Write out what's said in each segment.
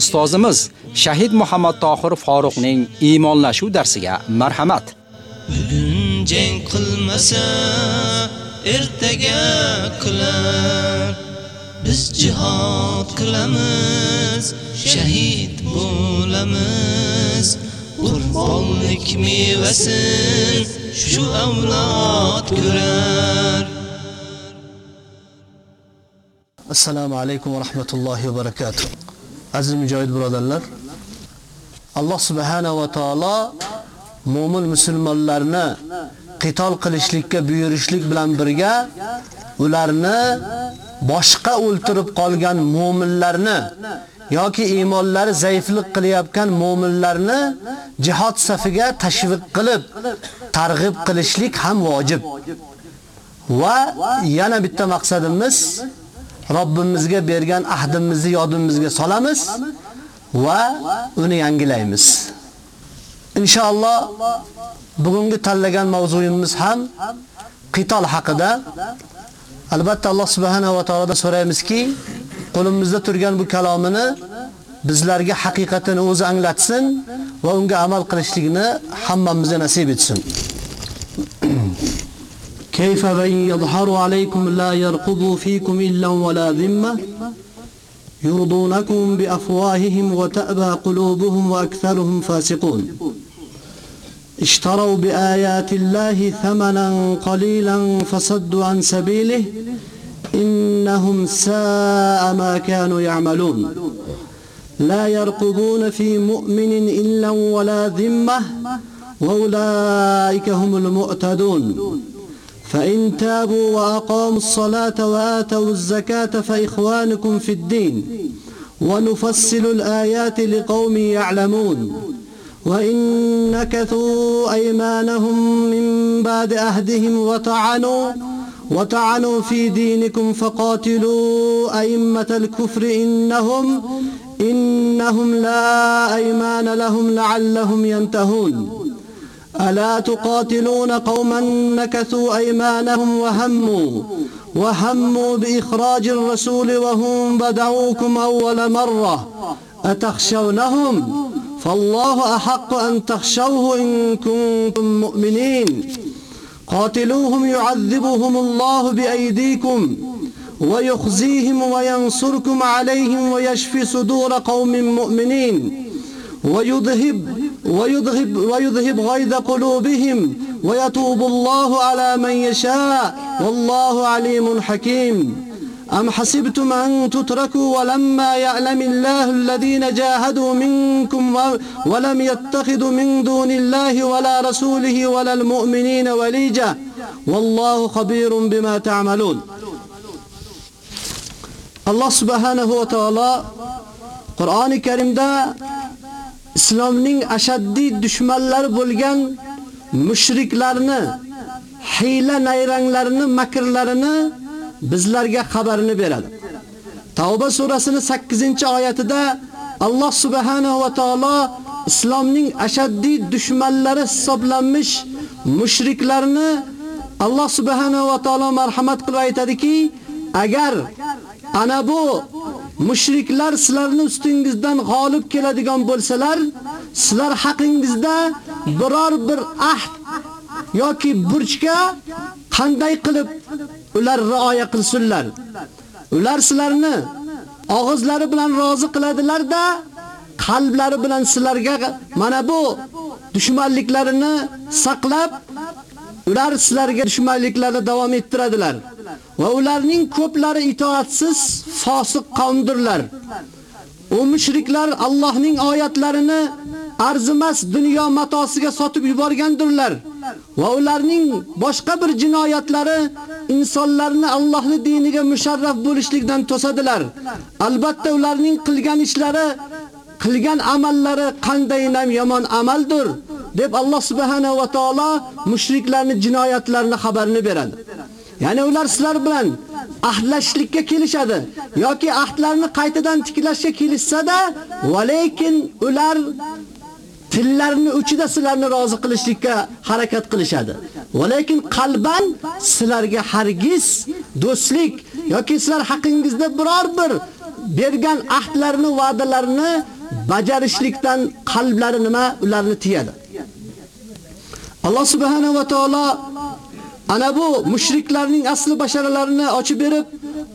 Ustozimiz Shahid Muhammad Tohir Faruqning iymonlashuv darsiga marhamat. Bugun jang qilmasa, ertaga qilar. Biz jihad qilamiz, shahid bo'lamiz. Qurbonlik mevasin shu avlod ko'rar. Assalomu alaykum va rahmatullohi va barakatuh. Aziz mujohid birodarlar, Alloh subhanahu va taolo mu'min musulmonlarni qitol qilishlikka buyurishlik bilan birga ularni boshqa o'ltirib qolgan mu'minlarni yoki iymonlari zaiflik qilayotgan mu'minlarni jihad safiga tashviq qilib, targ'ib qilishlik ham vojib. Va yana bitta maqsadimiz Robbimizga bergan ahdimizni yodimizga solamiz va uni yangilaymiz. Inshaalloh bugungi tanlagan mavzuyimiz ham qitol haqida. Albatta Alloh subhanahu va taolodan so'raymizki, qo'limizda turgan bu kalomini bizlarga haqiqatini o'zi anglatsin va unga amal qilishlikni hammamizga nasib etsin. كيف وإن يظهروا عليكم لا يرقبوا فيكم إلا ولا ذمة يرضونكم بأفواههم وتأبى قلوبهم وأكثرهم فاسقون. اشتروا بآيات الله ثمنا قليلا فصدوا عن سبيله إنهم ساء ما كانوا يعملون. لا يرقبون في مؤمن إلا ولا ذمة وأولئك هم المؤتدون. فإن تابوا وأقاموا الصلاة وآتوا الزكاة فإخوانكم في الدين ونفصل الآيات لقوم يعلمون وإن نكثوا أيمانهم من بعد أهدهم وطعنوا وطعنوا في دينكم فقاتلوا أئمة الكفر إنهم إنهم لا أيمان لهم لعلهم ينتهون ألا تقاتلون قوما نكثوا أيمانهم وهموا وهموا بإخراج الرسول وهم بدعوكم أول مرة. أتخشونهم؟ فالله أحق أن تخشوه إن كنتم مؤمنين. قاتلوهم يعذبهم الله بأيديكم ويخزيهم وينصركم عليهم ويشفي صدور قوم مؤمنين. ويذهب ويذهب ويذهب غيظ قلوبهم ويتوب الله على من يشاء. والله عليم حكيم. أم حسبتم أن تتركوا ولما يعلم الله الذين جاهدوا منكم ولم يتخذوا من دون الله ولا رسوله ولا المؤمنين وليجا والله خبير بما تعملون. الله سبحانه وتعالى قرآن الكريم ده islomning ashaddiy dushmanlari bo'lgan mushriklarni, hiyla nayranglarini, makrlarini bizlarga xabarini beradi. Tavba surasining 8-oyatida Alloh subhanahu va taolo islomning ashaddiy dushmanlari hisoblanmish mushriklarni Alloh subhanahu va taolo marhamat qilib aytadiki, agar ana bu mushriklar sizlarni ustingizdan g'olib keladigan bo'lsalar, sizlar haqingizda biror bir ahd yoki burchga qanday qilib ular rioya qilsinlar. Ular sizlarni og'izlari bilan rozi qiladilar-da, qalblari bilan sizlarga mana bu dushmanliklarini saqlab, ular sizlarga dushmanliklarini davom ettiradilar. Va ularning ko'plari itoatsiz fosiq qavmdirlar. U mushriklar Allohning oyatlarini arzimas dunyo matosiga sotib yuborgandirlar va ularning boshqa bir jinoyatlari insonlarni Allohning diniga musharraf bo'lishlikdan to'sadilar. Albatta ularning qilgan ishlari, qilgan amallari qanday nam yomon amaldir. deb Alloh subhanahu va taolo mushriklarning jinoyatlarini xabarini beradi. Ya'ni ular sizlar bilan ahdlashlikka kelishadi yoki ahdlarni qaytadan tiklashga kelishsa-da, va lekin ular tillarini uchida sizlarni rozi qilishlikka harakat qilishadi. Va lekin qalban sizlarga hargiz do'stlik yoki sizlar haqingizda biror bir bergan ahdlarni, va'dalarini bajarishlikdan qalblari nima ularni tiyadi. Alloh subhanahu va taolo ana bu mushriklarning asli basharalarini ochib berib,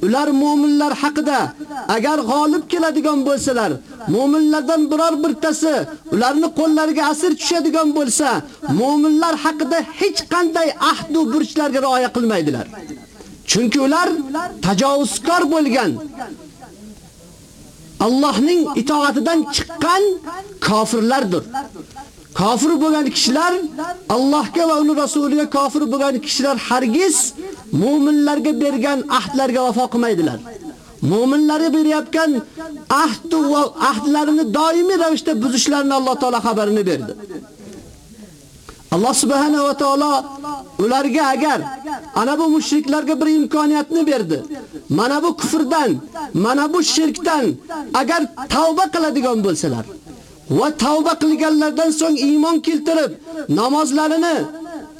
ular mu'minlar haqida agar g'olib keladigan bo'lsalar, mu'minlardan biror birtasi ularni qo'llariga asir tushadigan bo'lsa, mu'minlar haqida hech qanday ahd va burchlarga rioya qilmaydilar. Chunki ular tajovuzkor bo'lgan, Allohning itoatidan chiqqan kofirlardir. Kafir bo'lgan kishilar Allohga va uning rasuliga kofir bo'lgan kishilar hargiz mu'minlarga bergan ahdlarga vafo qilmaydilar. Mu'minlarga berayotgan ahd va ahdlarini doimiy ravishda buzishlarini Alloh taolo xabarini berdi. Alloh subhanahu va taolo ularga agar ana bu mushriklarga bir imkoniyatni berdi. Mana bu kufrdan, mana bu shirkdan agar tavba qiladigan bo'lsalar va tavba qilganlardan so'ng iymon keltirib namozlarini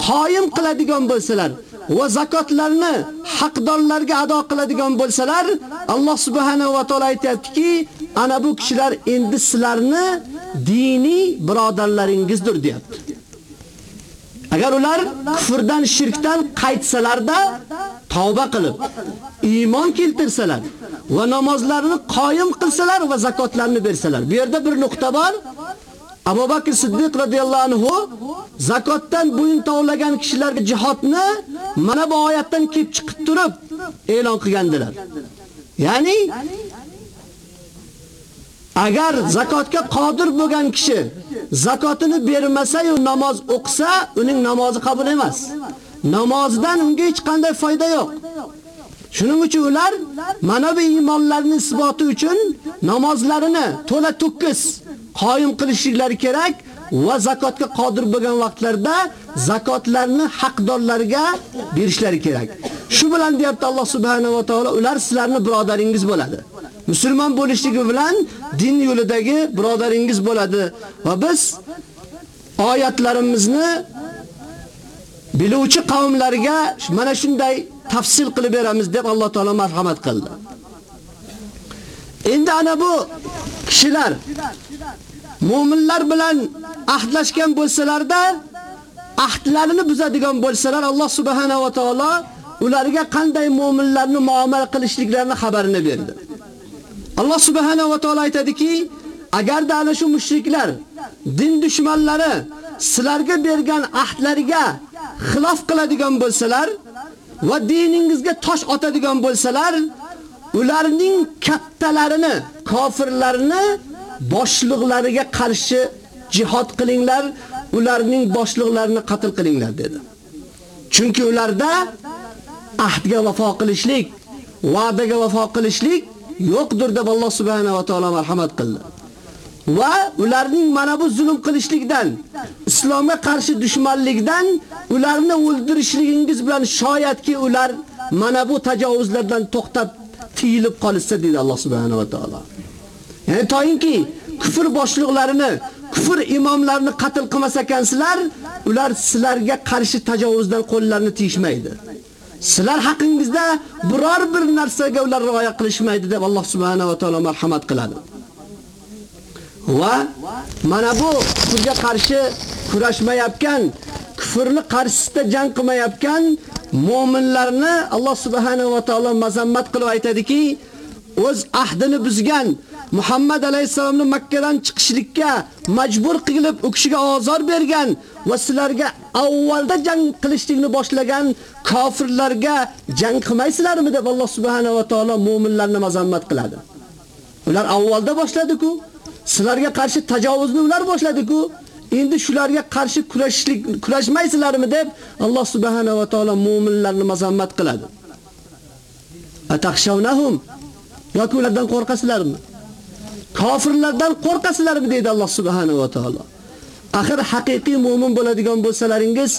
qoyim qiladigan bo'lsalar va zakotlarni haqdorlarga ado qiladigan bo'lsalar, Alloh subhanahu va taolo aytayaptiki, ana bu kishilar endi sizlarni diniy birodarlaringizdir deyapti. Agar ular kufrdan, shirkdan qaytsalarda, tavba qilib, iymon keltirsalar va namozlarini qoyim qilsalar va zakotlarni bersalar. Bu yerda bir nuqta bor. Abu Bakr Siddiq radhiyallohu anhu zakotdan bo'yin tovlagan kishilarga jihodni mana bu oyatdan kelib chiqib turib e'lon qilgandilar. Ya'ni Agar zakotga qodir bo'lgan kishi zakotini bermasa-yu namoz o'qisa, uning namozi qabul emas. Namozdan unga hech qanday foyda yo'q. Shuning uchun ular mana bu iymonlarning isboti uchun namozlarini to'la to'kkis qoyim qilishlari kerak va zakotga qodir bo'lgan vaqtlarda zakotlarni haqdorlarga berishlari kerak. Shu bilan deyapti Alloh subhanahu va taolo, ular sizlarning birodaringiz bo'ladi. Musulmon bo'lishligi bilan din yo'lidagi birodaringiz bo'ladi va biz oyatlarimizni biluvchi qavmlarga mana shunday tafsil qilib beramiz deb Alloh taolo marhamat qildi. Endi ana bu kishilar mu'minlar bilan ahdlashgan bo'lsalarda, ahdlarini buzadigan bo'lsalar, Alloh subhanahu va taolo ularga qanday mu'minlarni muomala qilishliklarini xabarini berdi. Alloh subhanahu va taolo aytadiki, agarda ana shu mushriklar, din dushmanlari sizlarga bergan ahdlariga xilof qiladigan bo'lsalar va diningizga tosh otadigan bo'lsalar, ularning kattalarini, kofirlarni boshliqlariga qarshi jihad qilinglar, ularning boshliqlarini qatl qilinglar dedi. Chunki ularda ahdga vafo qilishlik, va'daga vafo qilishlik yo'qdir deb Alloh subhanahu va taolo marhamat qildi. Va ularning mana bu zulm qilishlikdan, islomga qarshi dushmanlikdan, ularni o'ldirishligingiz bilan shoyatki ular mana bu tajovuzlardan to'xtab tiyilib qolsa dedi Alloh subhanahu va taolo. Ya'ni toyinki kufr boshliqlarini, kufr imomlarini qatl qilmas ekansizlar, ular sizlarga qarshi tajovuzdan qo'llarini tiyishmaydi. Sizlar haqingizda biror bir narsaga ular rioya qilishmaydi deb Alloh subhanahu va taolo marhamat qiladi. Va mana bu kufrga qarshi kurashmayotgan, kufrni qarshisida jang qilmayotgan mu'minlarni Alloh subhanahu va taolo mazammat qilib aytadiki, o'z ahdini buzgan Muhammad alayhisolamni Makka dan chiqishlikka majbur qilib, u kishiga ozor bergan va sizlarga avvalda jang qilishlikni boshlagan kofirlarga jang qilmaysizlarmi deb Alloh subhanahu va taolo mu'minlarni mazammat qiladi. Ular avvalda boshladi-ku, sizlarga qarshi tajovuzni ular boshladi-ku, endi shularga qarshi kurashishlik kurashmaysizlarmi deb Alloh subhanahu va taolo mu'minlarni mazammat qiladi. Ataxshawnahum yoki ulardan qo'rqasizlarmi? Kofirlardan qo'rqasizlarmi deydi Alloh subhanahu va taolo. Axir haqiqiy mu'min bo'ladigan bo'lsalaringiz,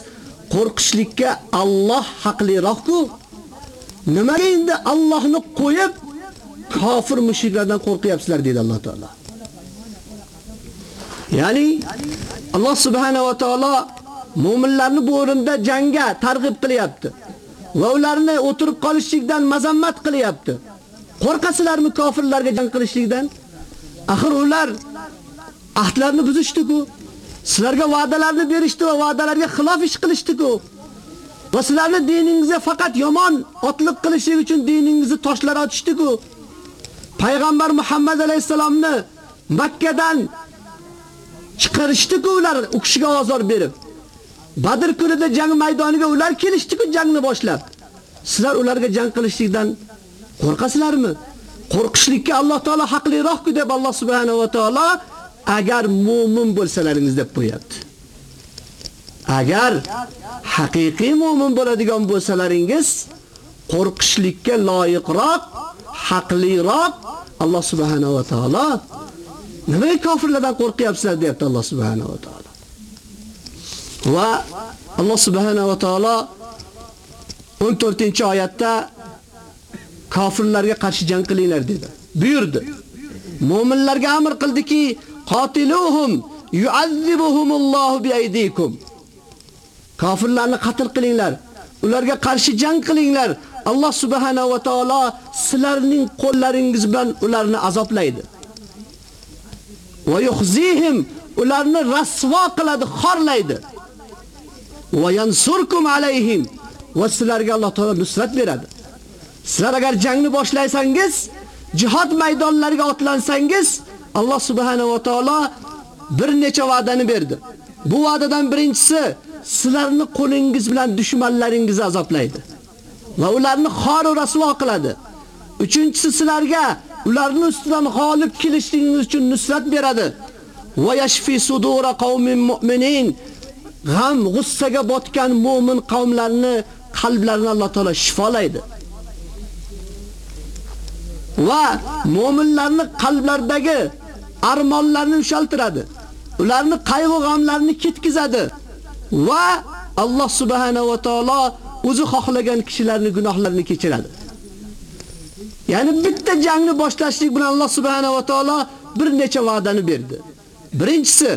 qo'rqishlikka Alloh haqliroq-ku. Nimaga endi Allohni qo'yib kofir mushriklardan qo'rqyapsizlar dedi Alloh taolo. Ya'ni Alloh subhanahu va taolo mu'minlarni bu o'rinda jangga targ'ib qilyapti. Va ularni o'tirib qolishlikdan mazammat qilyapti. Qo'rqasizlarmi kofirlarga jang qilishlikdan? Axir ular ahdlarni buzishdi-ku. Sizlarga va'dalarni berishdi va va'dalarga xilof ish qilishdi-ku. Va sizlarni diningizga faqat yomon otliq qilish uchun diningizni toshlar otishdi-ku. Payg'ambar Muhammad alayhisalomni Makkadan chiqarishdi-ku ular u kishiga azor berib. Badr kunida jang maydoniga ular kelishdi-ku jangni boshlab. Sizlar ularga jang qilishlikdan qo'rqasizlarmi? Qo'rqishlikka Alloh taolo haqliroq-ku deb Alloh subhanahu va taolo agar mu'min bo'lsalaringiz deb qo'yapti. Agar haqiqiy mu'min bo'ladigan bo'lsalaringiz qo'rqishlikka loyiqroq, haqliroq Alloh subhanahu va taolo nima kofirlardan qo'rqyapsizlar deyapti Alloh subhanahu va taolo. Va Alloh subhanahu va taolo 14-oyatda kofirlarga qarshi jang qilinglar dedi. Buyurdi. Mu'minlarga amr qildiki, qatiluhum yu'azzibuhumullohu biaydikum. Kofirlarni qatl qilinglar. Ularga qarshi jang qilinglar. Alloh subhanahu va taolo sizlarning qo'llaringiz bilan ularni azoblaydi. Va yukhzihim ularni rasvo qiladi, xorlaydi. Va yansurkum alayhim va sizlarga Alloh taolo nusrat beradi. Sizlar agar jangni boshlaysangiz, jihad maydonlariga otlansangiz, Alloh subhanahu va taolo bir necha va'dani berdi. Bu va'dadan birinchisi sizlarni qo'lingiz bilan dushmanlaringizni azoblaydi va ularni xor va rasvo qiladi. Uchinchisi sizlarga ularni ustidan g'olib kelishingiz uchun nusrat beradi. Va yashfi sudura qaumin mu'minin. G'am, g'ussaga botgan mu'min qavmlarni qalblarini Alloh taolo shifolaydi. Va mu'minlarning qalblaridagi armonlarni ushaltiradi. Ularni qayg'u g'amlarini ketkizadi. Va Alloh subhanahu va taolo o'zi xohlagan kishilarning gunohlarini kechiradi. Ya'ni bitta jangni boshlashlik bilan Alloh subhanahu va taolo bir necha va'dani berdi. Birinchisi,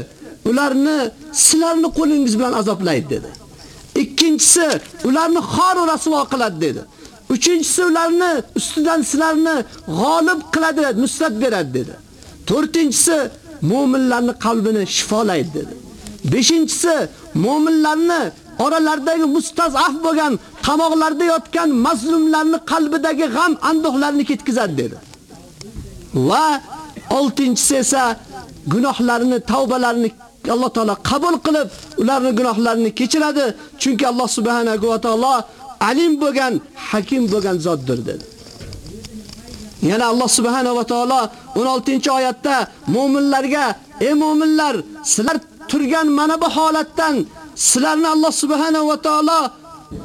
ularni sizlarni qo'lingiz bilan azoblaydi dedi. Ikkinchisi, ularni xor va rasvo qiladi dedi. Uchinchisi, ularni ustidan sizlarni g'olib qiladi, nusrat beradi dedi. To'rtinchisi, mu'minlarning qalbini shifolaydi dedi. Beshinchisi, mu'minlarni mustaz mustazaf bo'lgan, qamoqlarda yotgan mazlumlarning qalbidagi g'am, andoqlarni ketkazadi dedi. Va oltinchisi esa gunohlarini, tavbalarini Alloh taolo qabul qilib, ularning gunohlarini kechiradi, chunki Alloh subhanahu va taolo alim bo'lgan, hakim bo'lgan zotdir dedi. Yana Alloh subhanahu va taolo 16-oyatda mu'minlarga: "Ey mu'minlar, sizlar turgan mana bu holatdan sizlarni Alloh subhanahu va taolo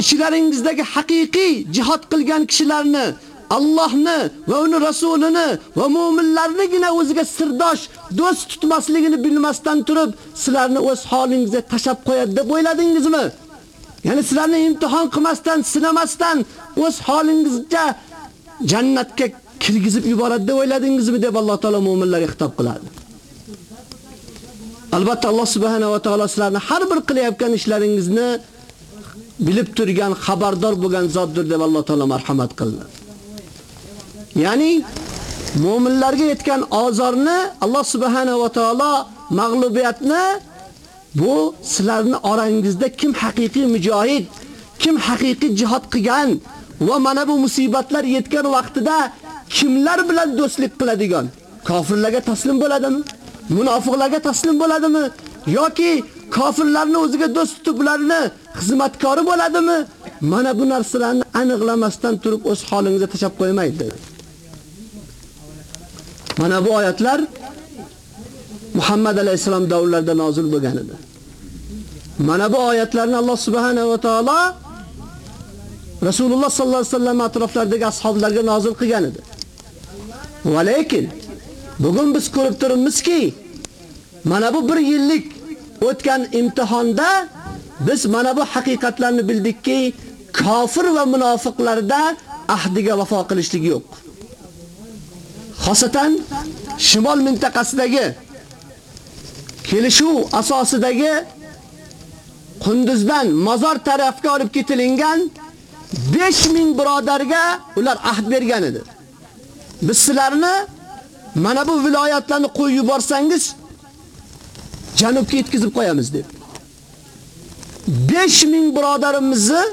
ichlaringizdagi haqiqiy jihad qilgan kishilarni Allohni va uni rasulini va mu'minlarnigina o'ziga sirdosh, do'st tutmasligini bilmasdan turib, sizlarni o'z holingizga tashab qo'yadi deb o'yladingizmi? Ya'ni sizlarni imtihon qilmasdan, sinamasdan o'z holingizga jannatga kirgizib yuboradi deb o'yladingizmi deb Alloh taolo mu'minlarga xitob qiladi. Albatta Alloh subhanahu va taolo sizlarni har bir qilayotgan ishlaringizni bilib turgan, xabardor bo'lgan zotdir deb Alloh taolo marhamat qildi. Ya'ni mu'minlarga yetgan azorni Alloh subhanahu va taolo mag'lubiyatni bu sizlarning orangizda kim haqiqiy mujohid, kim haqiqiy jihad qilgan va mana bu musibatlar yetgan vaqtida kimlar bilan do'stlik qiladigan? Kofirlarga taslim bo'ladimi? Munofiqlarga taslim bo'ladimi? yoki kofirlarni o'ziga do'st tutib ularni xizmatkori bo'ladimi? Mana bu narsalarni aniqlamasdan turib o'z holingizga tashab qo'ymaydi. Mana bu oyatlar Muhammad alayhisalom davrlarida nozil bo'lgan edi. Mana bu oyatlarni Alloh subhanahu va taolo Rasululloh sallallohu alayhi vasallam atroflaridagi ashablarga nozil qilgan edi. Va lekin bugun biz ko'rib turibmizki, mana bu bir yillik o'tgan imtihonda biz mana bu haqiqatlarni bildikki, kofir va munofiqlarda ahdiga vafo qilishlik yo'q. Xosatan shimol mintaqasidagi kelishuv asosidagi Qunduzdan mazar tarafga olib ketilingan 5000 birodarga ular ahd bergan edi. Biz sizlarni mana bu viloyatlarni qo'yib yuborsangiz janubga yetkazib qo'yamiz deb. 5000 birodarimizni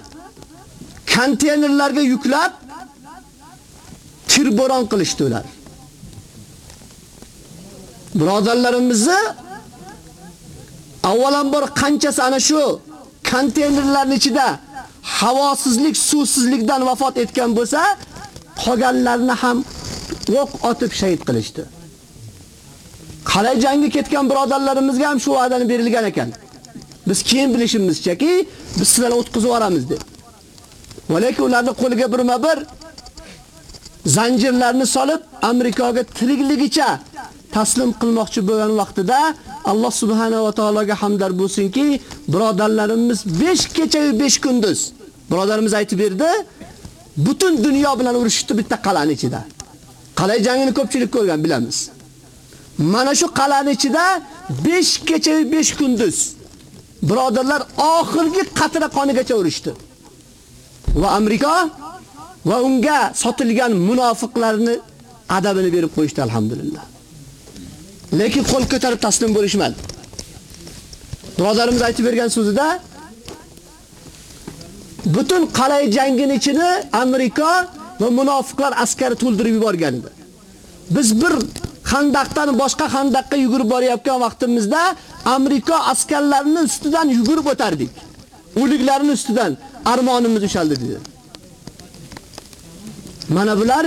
konteynerlarga yuklab tirboron qilishdi ular. Birodarlarimizni avvalambor qanchasi ana shu konteynerlarning ichida havosizlik, suvsizlikdan vafot etgan bo'lsa, qolganlarni ham o'q otib shahid qilishdi. Qalay jangga ketgan birodarlarimizga ham shu va'dani berilgan ekan. Biz keyin bilishimizchaki, biz sizlarni o'tkazib yuboramiz deb. Lekin ularni qo'liga birma-bir zanjirlarni solib Amerikaga tirikligicha taslim qilmoqchi bo'lgan vaqtida Alloh subhanahu va taologa hamdar bo'lsinki, birodarlarimiz 5 kecha 5 kunduz birodarimiz aytib berdi, butun dunyo bilan urushdi bitta qal'aning ichida. Qalay jangini ko'pchilik ko'rgan bilamiz. Mana shu qal'aning ichida 5 kecha 5 kunduz birodarlar oxirgi qatra qonigacha urushdi. Va Amerika va unga sotilgan munofiqlarni adabini berib qo'yishdi alhamdulillah. Lekin qo'l ko'tarib taslim bo'lishmadi. Birodarimiz aytib bergan so'zida butun qalay jangini ichini Amerika va munofiqlar askari to'ldirib yuborgan edi. Biz bir xandaqdan boshqa xandaqqa yugurib borayotgan vaqtimizda Amerika askarlarining ustidan yugurib o'tardik. O'liklarining ustidan armonimiz ushaldi dedi. Mana bular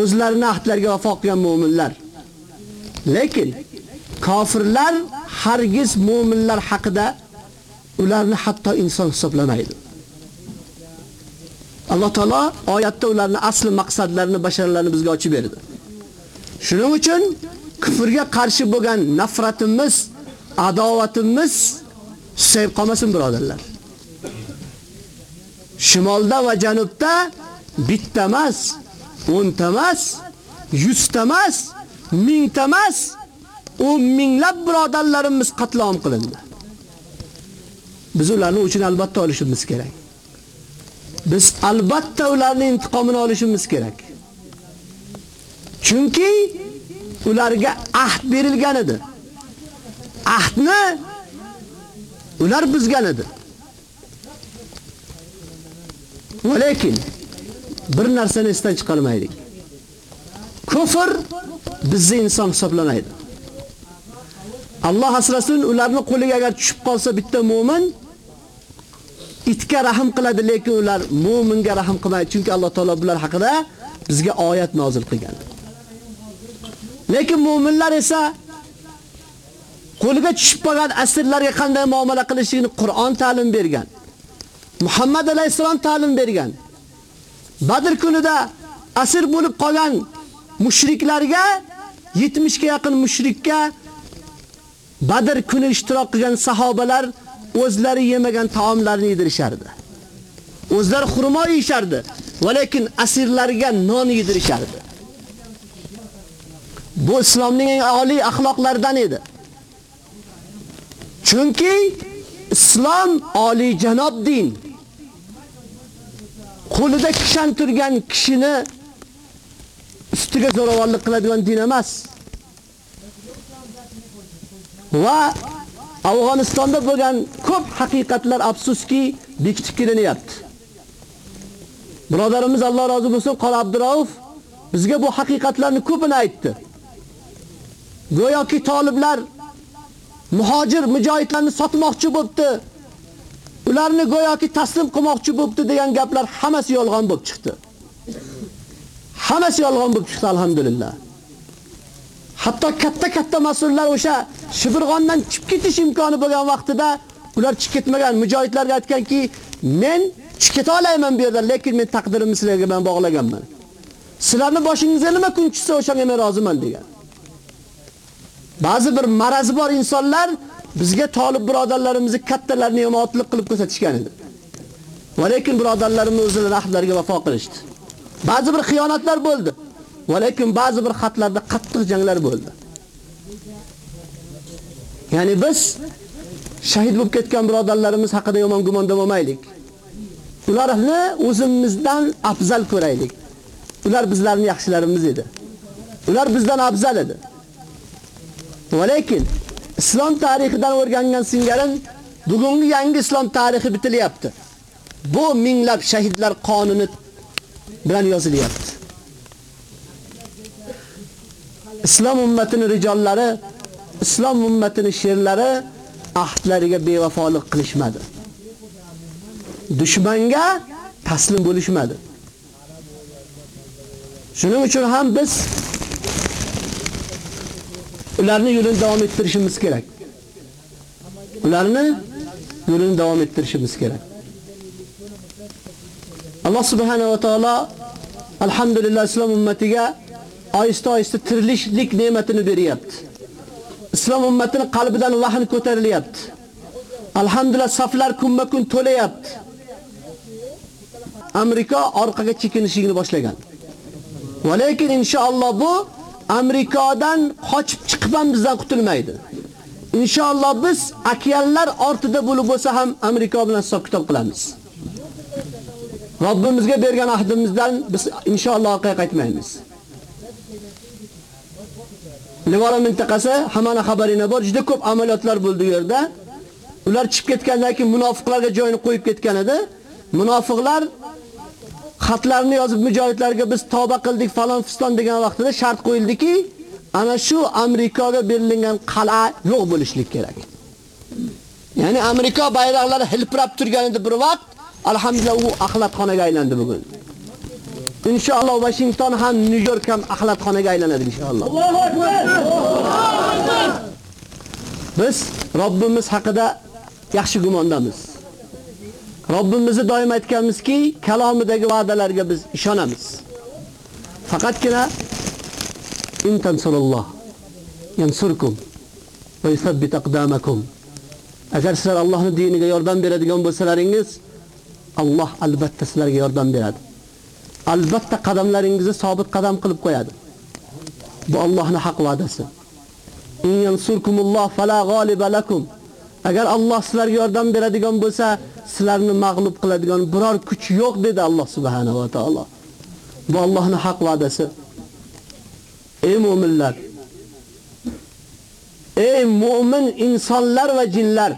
o'zlarining ahdlarga vafo qilgan mu'minlar. Lekin kofirlar hargiz mu'minlar haqida ularni hatto inson hisoblamaydi. Alloh taolo oyatda ularni asl maqsadlarini, basharalarini bizga ochib berdi. Shuning uchun kufrga qarshi bo'lgan nafratimiz, adovatimiz susayib qolmasin birodarlar. Shimolda va janubda bitta emas, 10 ta emas, 100 ta emas, mingta emas, o'n minglab birodarlarimiz qatlom qilindi. Biz ularni uchun albatta olishimiz kerak. Biz albatta ularning intiqomini olishimiz kerak. Chunki ularga ahd berilgan edi. Ahdni ular buzgan edi. Lekin bir narsani esdan chiqarmaylik. Kufr bizni inson hisoblamaydi. Alloh asrasin, ularni qo'liga agar tushib qolsa bitta mu'min itga rahim qiladi, lekin ular mu'minga rahim qilmaydi, chunki Alloh taolo bular haqida bizga oyat nozil qilgan. Lekin mu'minlar esa qo'liga tushib qolgan asirlarga qanday muomala qilishini Qur'on ta'lim bergan. Muhammad alayhisalom ta'lim bergan. Badr kunida asir bo'lib qolgan mushriklarga 70 ga yaqin mushrikka Badr kuni ishtirok qilgan sahobalar o'zlari yemagan taomlarni yedirishardi. O'zlari xurmo yeyishardi, va lekin asirlarga non yedirishardi. Bu islomning eng oliy axloqlaridan edi. Chunki islom oliy janob din. Qo'lida kishan turgan kishini ustiga zo'ravonlik qiladigan din emas. Va Afg'onistonda bo'lgan ko'p haqiqatlar afsuski bekitib kelinyapti. Birodarimiz Alloh rozi bo'lsin, Qora Abdurauf bizga bu haqiqatlarni ko'pini aytdi. Go'yoki taliblar muhojir mujohidlarni sotmoqchi bo'libdi. Ularni go'yoki taslim qilmoqchi bo'libdi degan gaplar hammasi yolg'on bo'lib chiqdi. Hammasi yolg'on bo'lib chiqdi alhamdulillah. Hatto katta-katta mas'ullar o'sha Shibirg'ondan chiqib ketish imkoni bo'lgan vaqtida ular chiqib ketmagan. Mujohidlarga aytganki, men chiqib keta olayman bu yerdan, lekin men taqdirimni sizlarga men bog'laganman. Sizlarni boshingizga nima kun tushsa o'shanga men roziman degan. Ba'zi bir marazi bor insonlar bizga Tolib birodarlarimizni kattalarni yomonlik qilib ko'rsatishgan edi. Va lekin birodarlarimiz o'zlari ahdlariga vafo qilishdi. Ba'zi bir xiyonatlar bo'ldi. Va lekin ba'zi bir xatlarda qattiq janglar bo'ldi. Ya'ni biz shahid bo'lib ketgan birodarlarimiz haqida yomon gumonda bo'lmaylik. Ularni o'zimizdan afzal ko'raylik. Ular bizlarning yaxshilarimiz edi. Ular bizdan afzal edi. Va lekin islom tarixidan o'rgangan singarin bugungi yangi islom tarixi bitilyapti. Bu minglab shahidlar qonini bilan yozilyapti. Islom ummatining rijollari, islom ummatining sherlari ahdlariga bevafolik qilishmadi. Dushmanga taslim bo'lishmadi. Shuning uchun ham biz ularni yo'lini davom ettirishimiz kerak. Ularni yo'lini davom ettirishimiz kerak. Alloh subhanahu va taolo alhamdulillah islom ummatiga oyista-oyista tirilishlik ne'matini beryapti. Islom ummatining qalbidan vahn ko'tarilyapti. Alhamdulillah saflar kunma-kun to'layapti. Amerika orqaga chekinishini boshlagan. Va lekin inshaalloh bu Amerikadan qochib chiqib ham bizdan qutulmaydi. Inshaalloh biz okeanlar ortida bo'lib bo'lsa ham Amerika bilan hisob kitob qilamiz. Robbimizga bergan ahdimizdan biz inshaalloh orqaga qaytmaymiz. Livora mintaqasi hamana xabarina bor, juda ko'p amaliyotlar bo'ldi u yerda. Ular chiqib ketgandan keyin munofiqlarga joyini qo'yib ketgan edi. Munofiqlar xatlarni yozib mujohidlarga biz tavba qildik falon fiston degan vaqtida shart qo'yildiki, ana shu Amerikaga berilgan qal'a yo'q bo'lishlik kerak. Ya'ni Amerika bayroqlari hilpirab turgan edi bir vaqt, alhamdulillah u axlatxonaga aylandi bugun. Inshaalloh Washington ham, New York ham axlatxonaga aylanadi inshaalloh. Allohu akbar. Biz Robbimiz haqida yaxshi gumondamiz. Robbimizni doim aytganmizki, kalomidagi va'dalarga biz ishonamiz. Faqatgina in tansurulloh yansurkum va yusabbit aqdamakum. Agar sizlar Allohning diniga yordam beradigan bo'lsalaringiz, Alloh albatta sizlarga yordam beradi. Albatta qadamlaringizni sobit qadam qilib qo'yadi. Bu Allohning haq va'dasi. In yansurkumulloh fala g'oliba lakum. Agar Alloh sizlarga yordam beradigan bo'lsa, sizlarni mag'lub qiladigan biror kuch yo'q dedi Alloh subhanahu va taolo. Bu Allohning haq va'dasi. Ey mu'minlar, ey mu'min insonlar va jinlar,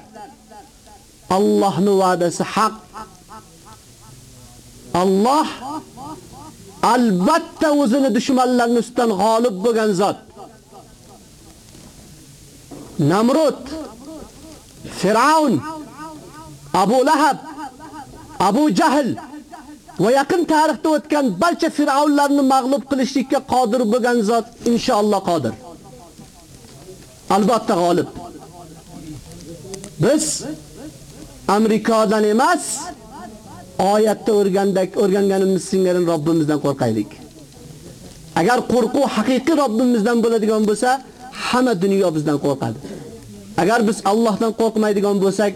Allohning va'dasi haq. Alloh albatta o'zini dushmanlarning ustidan g'olib bo'lgan zot. Namrud, Firavun, Abu Lahab, Abu Jahl va yaqin tarixda o'tgan barcha firavnlarni mag'lub qilishlikka qodir bo'lgan zot inshaalloh qodir. Albatta g'olib. Biz Amerikadan emas, oyatda o'rgandak o'rganganimiz singari Robbimizdan qo'rqaylik. Agar qo'rquv haqiqiy Robbimizdan bo'ladigan bo'lsa, hamma dunyo bizdan qo'rqadi. Agar biz Allohdan qo'rqmaydigan bo'lsak,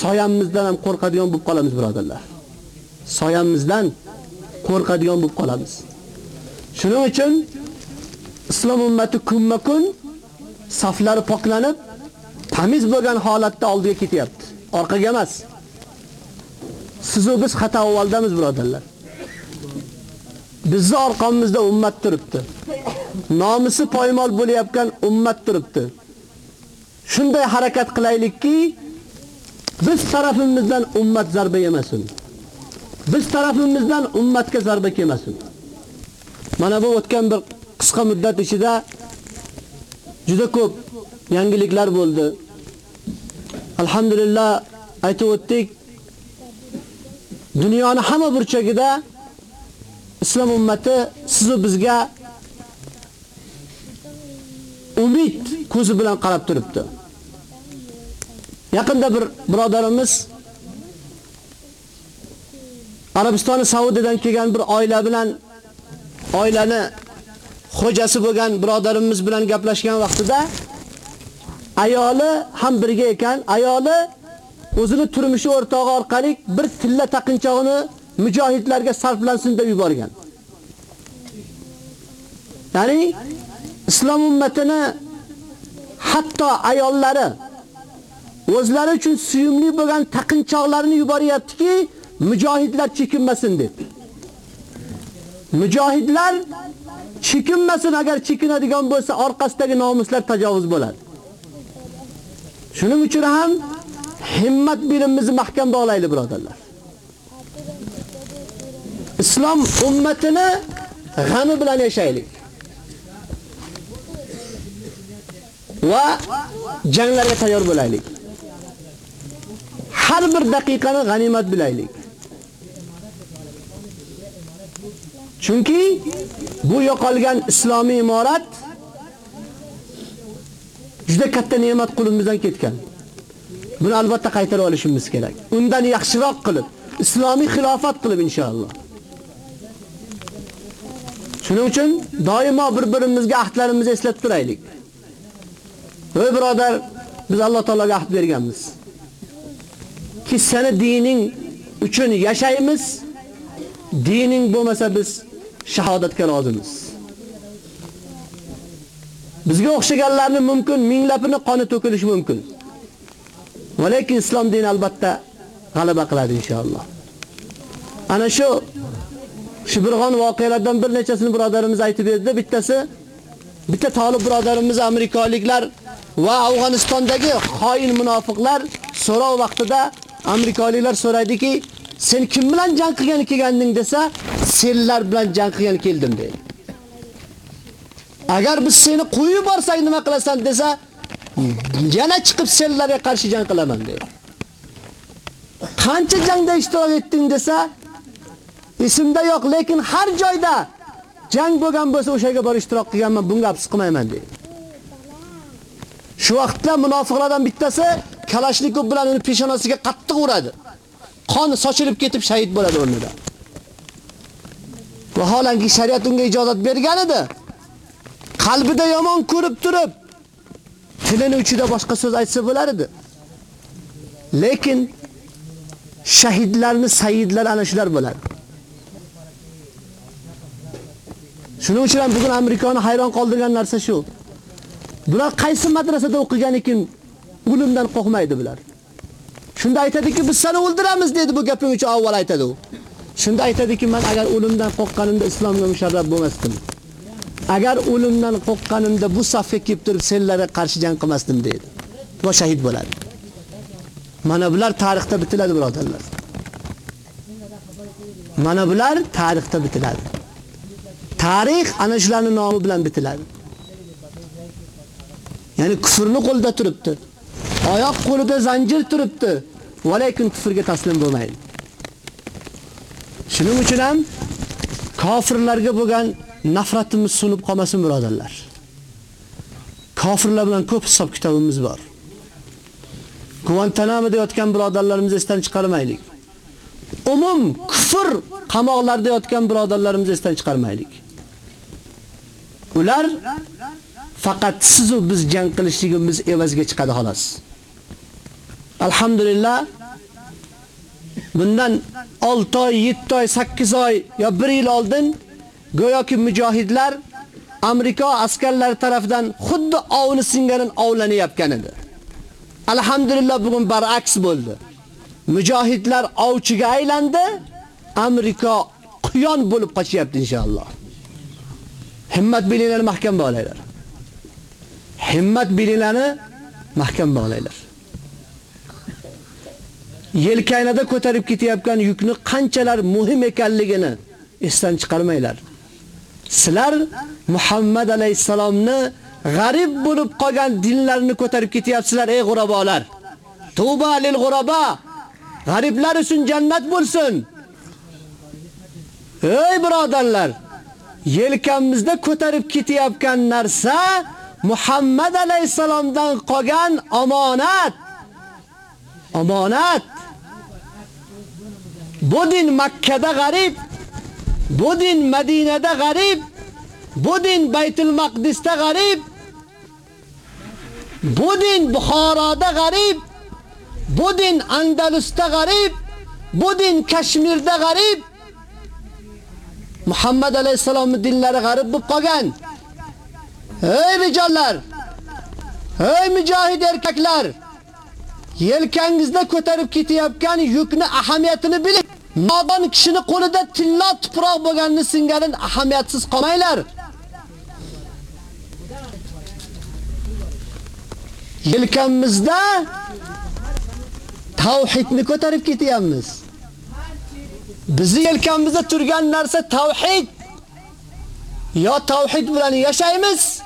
soyamizdan ham qo'rqadigan bo'lib qolamiz, birodarlar. Soyamizdan qo'rqadigan bo'lib qolamiz. Shuning uchun islom ummati kunma-kun saflari poklanib, tamiz bo'lgan holatda oldiga ketyapti. Orqaga emas. Siz biz xato avvaldamiz, birodarlar. Bizni orqamizda ummat turibdi. Nomisi poymol bo'layotgan ummat turibdi. Shunday harakat qilaylikki, biz tarafimizdan ummat zarba yemasin. Biz tarafimizdan ummatga zarba kelmasin. Mana bu o'tgan bir qisqa muddat ichida juda ko'p yangiliklar bo'ldi. Alhamdulillah aytib o'tdik. Dunyoni hamma burchagida islom ummati sizni bizga umid ko'zi bilan qarab turibdi. Yaqinda bir birodarimiz Arabistoni Saudiyadan kelgan bir oila bilan oilani xo'jasi bo'lgan birodarimiz bilan gaplashgan vaqtida ayoli ham birga ekan, ayoli o'zini turmushi o'rtog'i orqali bir tilla taqinchog'ini mujohidlarga sarflansin deb yuborgan. Ya'ni islom ummatini hatto ayollari o'zlari uchun suyumli bo'lgan taqinchoqlarini yuboryaptiki, mujohidlar chekinmasin deb. Mujohidlar chekinmasin, agar chekinadigan bo'lsa, orqasidagi nomuslar tajovuz bo'ladi. Shuning uchun ham himmat bilimimizni mahkam bog'laylik, birodarlar. Islom ummatini g'ami bilan yashaylik. Va janglarga tayyor bo'laylik. Har bir daqiqani g'animat bilaylik. Chunki bu yo'qolgan islomiy imorat juda katta ne'mat qo'limizdan ketgan. Buni albatta qaytarib olishimiz kerak. Undan yaxshiroq qilib, islomiy xilofat qilib inshaalloh. Shuning uchun doimo bir-birimizga ahdlarimizni eslatib turaylik. Ey birodar, biz Alloh taologa ahd berganmiz. Ki seni dining uchun yashaymiz. Dining bo'lmasa biz shahodatga rozimiz. Bizga o'xshaganlarni mumkin minglabini qoni to'kilishi mumkin. Lekin islom dini albatta g'alaba qiladi inshaalloh. Ana shu Shibirg'on voqealardan bir nechasini birodarimiz aytib berdi. Bittasi bitta Tolib birodarimiz amerikaliklar va Afg'onistondagi xoin munofiqlar so'rov vaqtida amerikaliklar so'raydiki, sen kim bilan jang qilgani kelganding desa, senlar bilan jang qilgani keldim deydi. Agar biz seni qo'yib borsak nima qilasan desa, yana chiqib senlarga qarshi jang qilaman deydi. Qancha jangda ishtirok etding desa, esimda yo'q, lekin har joyda jang bo'lgan bo'lsa o'shaga borib ishtirok qilganman, bunga afsus qilmayman deydi. Shu vaqtda munofiqlardan bittasi Kalashnikov bilan uni peshonasiga qattiq uradi. Qon sochilib ketib shahid bo'ladi o'rnida. Vaholanki shariat unga ijozat bergan edi. Qalbida yomon ko'rib turib, tilini uchida boshqa so'z aytsa bo'lar edi. Lekin shahidlarni sayyidlar ana shular bo'ladi. Shuning uchun bugun Amerikani hayron qoldirgan narsa shu. Bular qaysi madrasada o'qigan ekan o'limdan qo'rqmaydi bular. Shunda aytadiki, biz seni o'ldiramiz dedi bu gaping uchun avval aytadi u. Shunda aytadiki, men agar o'limdan qo'rqqanimda islomga musharraf bo'lmasdim. Agar o'limdan qo'rqqanimda bu safga kelib turib senlarga qarshi jang qilmasdim dedi. Va shahid bo'ladi. Mana bular tarixda bitiladi, birodarlar. Mana bular tarixda bitiladi. Tarix ana shularning nomi bilan bitiladi. Ya'ni kufrni qo'lda turibdi. Oyoq qo'lida zanjir turibdi. Va lekin kufrga taslim bo'lmaydi. Shuning uchun ham kofirlarga bo'lgan nafratimiz sunib qolmasin birodarlar. Kofirlar bilan ko'p hisob kitobimiz bor. Guantanamoda yotgan birodarlarimizni esdan chiqarmaylik. Umum kufr qamoqlarda yotgan birodarlarimizni esdan chiqarmaylik. Ular faqat siz va biz jang qilishligimiz evaziga chiqadi xolos. Alhamdulillah bundan 6 oy, 7 oy, 8 oy yo 1 yil oldin go'yoki mujohidlar Amerika askarlari tomonidan xuddi ovni singarin ovlanayotgan edi. Alhamdulillah bugun baraks bo'ldi. Mujohidlar ovchiga aylandi, Amerika quyon bo'lib qochyapti inshaalloh. Himmat bilinglarni mahkam bog'laylar. Himmat bilinglarni mahkam bog'laylar. Yelkaynada ko'tarib ketayotgan yukni qanchalar muhim ekanligini esdan chiqarmanglar. Sizlar Muhammad alayhisalomni g'arib bo'lib qolgan dinlarni ko'tarib ketyapsizlar ey g'urabolar. Tavba lil g'uraba. G'ariblar uchun jannat bo'lsin. Ey birodarlar, yelkamizda ko'tarib ketayotgan narsa Muhammad alayhisalomdan qolgan omonat. Omonat. Bu din Makkada g'arib, bu din Madinada g'arib, bu din Baytul Maqdisda g'arib. Bu din Buxoroda g'arib, bu din Andalusda g'arib, bu din Kashmirda g'arib. Muhammad alayhisolamning dinlari g'arib bo'lib qolgan. Ey rijollar! Ey mujohid erkaklar! Yelkangizda ko'tarib ketayotgan yukni ahamiyatini bilib, nodon kishini qo'lida tilla tuproq bo'lganini singarin ahamiyatsiz qolmanglar. Yelkamizda tavhidni ko'tarib ketyapmiz. Bizi yelkamizda turgan narsa tavhid. Yo tavhid bilan yashaymiz,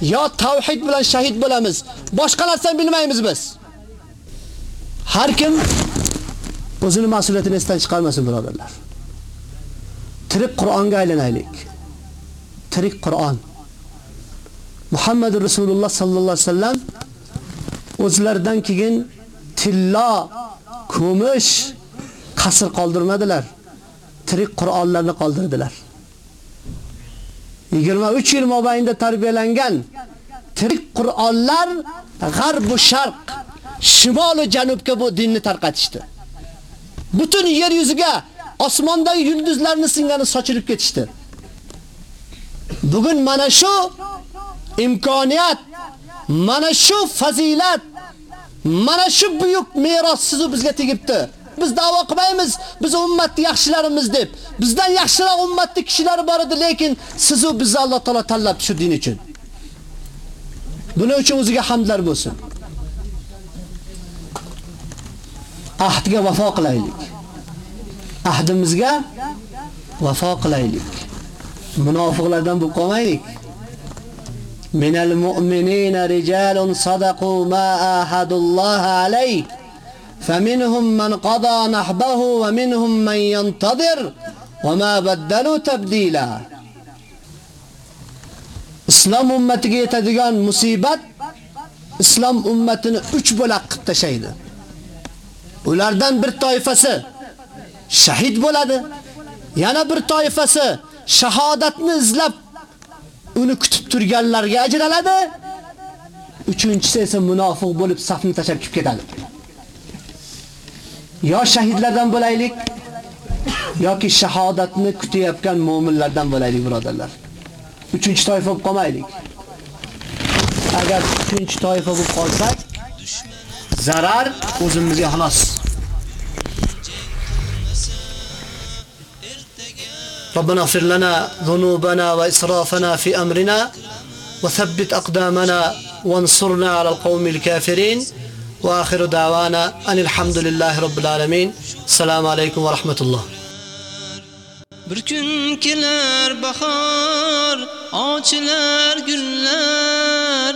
yo tavhid bilan shahid bo'lamiz. Boshqa narsani bilmaymiz biz. Har kim o'zini mas'uliyatini esdan chiqarmasin, birodarlar. Tirik Qur'onga aylanaylik. Tirik Qur'on. Muhammad Rasululloh sallallohu alayhi vasallam o'zlaridan keyin tilla, kumush, qasr qoldirmadilar. Tirik Qur'onlarni qoldirdilar. 23 yil mobaynida tarbiyalangan tirik Qur'onlar g'arb va sharq, shimol va janubga bu dinni tarqatishdi. Butun yer yuziga osmondagi yulduzlarni singani sochilib ketishdi. Bugun mana shu imkoniyat, mana shu fazilat, mana shu buyuk meros sizu bizga tegibdi. Biz da'vo qilmaymiz, biz ummatni yaxshilarimiz deb. Bizdan yaxshiroq ummatni kishilar bor edi, lekin sizu bizni Alloh taolo tanlab shu uchun. Buning uchun o'ziga hamdlar bo'lsin. Ahdga vafo qilaylik. Ahdimizga vafo qilaylik. Munofiqlardan bo'lib qolmaylik. Minal mu'minina rijalun sadaqu ma ahadulloha alayhi فمنهم من قضى نحبه ومنهم من ينتظر وما بدلوا تبديلا islom ummatiga yetadigan musibat islom ummatini 3 bo'laq qilib tashaydi. Ulardan bir toifasi shahid bo'ladi, yana bir toifasi shahodatni izlab uni kutib turganlarga ajraladi. Uchinchisi esa munofiq bo'lib safni tashlab chiqib ketadi. Yo shahidlardan bo'laylik yoki shahodatni kutayotgan mu'minlardan bo'laylik, birodarlar. Uchinchi toifa bo'lib qolmaylik. Agar uchinchi toifa bo'lib qolsak, zarar o'zimizga xolos. ربنا اغفر لنا ذنوبنا وإسرافنا في أمرنا وثبت أقدامنا وانصرنا على القوم الكافرين وآخر دعوانا أن الحمد لله رب العالمين السلام عليكم ورحمة الله Bir kun kelar bahor, ochilar gullar,